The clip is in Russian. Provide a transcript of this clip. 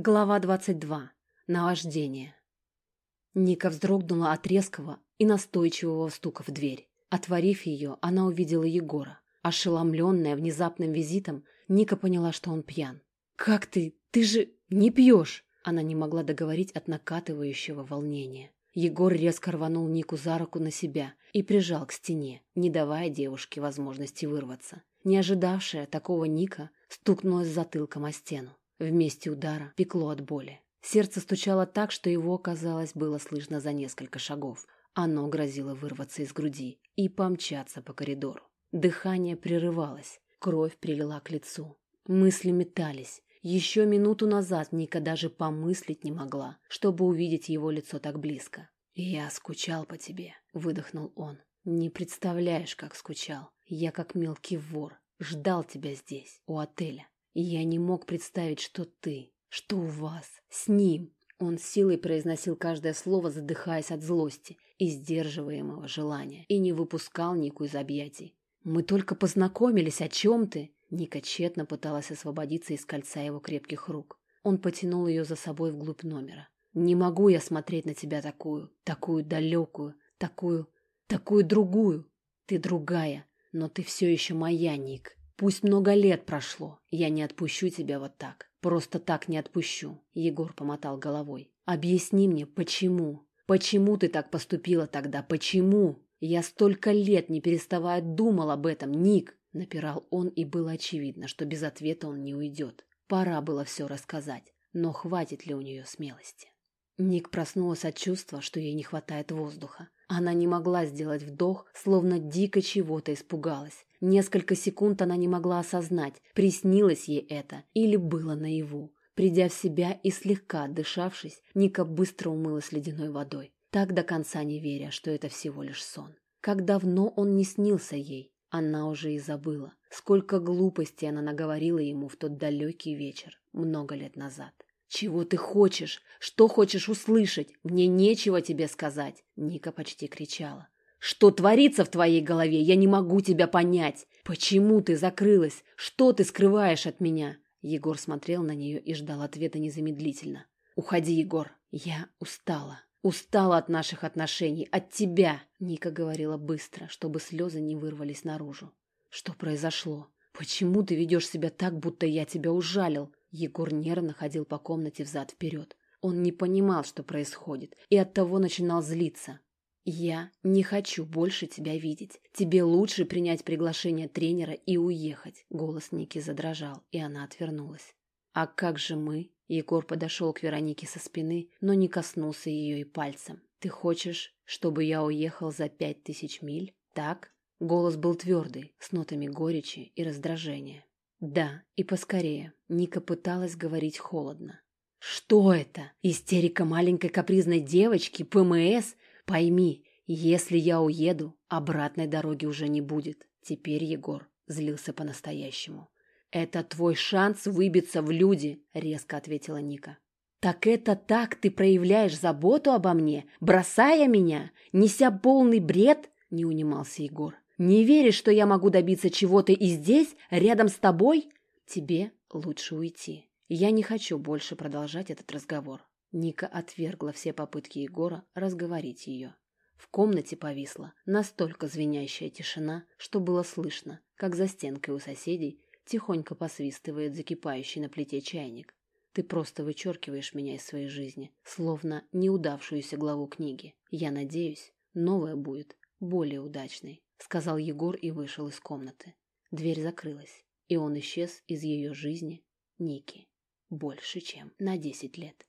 Глава 22. Наваждение. Ника вздрогнула от резкого и настойчивого стука в дверь. Отворив ее, она увидела Егора. Ошеломленная внезапным визитом, Ника поняла, что он пьян. «Как ты? Ты же не пьешь!» Она не могла договорить от накатывающего волнения. Егор резко рванул Нику за руку на себя и прижал к стене, не давая девушке возможности вырваться. Не ожидавшая такого Ника стукнулась затылком о стену. В месте удара пекло от боли. Сердце стучало так, что его, казалось, было слышно за несколько шагов. Оно грозило вырваться из груди и помчаться по коридору. Дыхание прерывалось, кровь прилила к лицу. Мысли метались. Еще минуту назад Ника даже помыслить не могла, чтобы увидеть его лицо так близко. «Я скучал по тебе», — выдохнул он. «Не представляешь, как скучал. Я, как мелкий вор, ждал тебя здесь, у отеля. И я не мог представить, что ты, что у вас, с ним. Он силой произносил каждое слово, задыхаясь от злости и сдерживаемого желания, и не выпускал Нику из объятий. «Мы только познакомились, о чем ты?» Ника тщетно пыталась освободиться из кольца его крепких рук. Он потянул ее за собой вглубь номера. «Не могу я смотреть на тебя такую, такую далекую, такую, такую другую. Ты другая, но ты все еще моя, Ник. Пусть много лет прошло, я не отпущу тебя вот так. Просто так не отпущу. Егор помотал головой. Объясни мне, почему? Почему ты так поступила тогда? Почему? Я столько лет, не переставая, думал об этом, Ник. Напирал он, и было очевидно, что без ответа он не уйдет. Пора было все рассказать, но хватит ли у нее смелости? Ник проснулась от чувства, что ей не хватает воздуха. Она не могла сделать вдох, словно дико чего-то испугалась. Несколько секунд она не могла осознать, приснилось ей это или было наяву. Придя в себя и слегка отдышавшись, Ника быстро умылась ледяной водой, так до конца не веря, что это всего лишь сон. Как давно он не снился ей, она уже и забыла, сколько глупостей она наговорила ему в тот далекий вечер, много лет назад. «Чего ты хочешь? Что хочешь услышать? Мне нечего тебе сказать!» Ника почти кричала. «Что творится в твоей голове? Я не могу тебя понять! Почему ты закрылась? Что ты скрываешь от меня?» Егор смотрел на нее и ждал ответа незамедлительно. «Уходи, Егор. Я устала. Устала от наших отношений, от тебя!» Ника говорила быстро, чтобы слезы не вырвались наружу. «Что произошло? Почему ты ведешь себя так, будто я тебя ужалил? Егор нервно ходил по комнате взад-вперед. Он не понимал, что происходит, и оттого начинал злиться. «Я не хочу больше тебя видеть. Тебе лучше принять приглашение тренера и уехать». Голос Ники задрожал, и она отвернулась. «А как же мы?» Егор подошел к Веронике со спины, но не коснулся ее и пальцем. «Ты хочешь, чтобы я уехал за пять тысяч миль? Так?» Голос был твердый, с нотами горечи и раздражения. Да, и поскорее. Ника пыталась говорить холодно. Что это? Истерика маленькой капризной девочки? ПМС? Пойми, если я уеду, обратной дороги уже не будет. Теперь Егор злился по-настоящему. «Это твой шанс выбиться в люди», — резко ответила Ника. «Так это так ты проявляешь заботу обо мне, бросая меня, неся полный бред?» — не унимался Егор. Не веришь, что я могу добиться чего-то и здесь, рядом с тобой? Тебе лучше уйти. Я не хочу больше продолжать этот разговор. Ника отвергла все попытки Егора разговорить ее. В комнате повисла настолько звенящая тишина, что было слышно, как за стенкой у соседей тихонько посвистывает закипающий на плите чайник. Ты просто вычеркиваешь меня из своей жизни, словно неудавшуюся главу книги. Я надеюсь, новая будет более удачной. — сказал Егор и вышел из комнаты. Дверь закрылась, и он исчез из ее жизни, Ники, больше, чем на десять лет.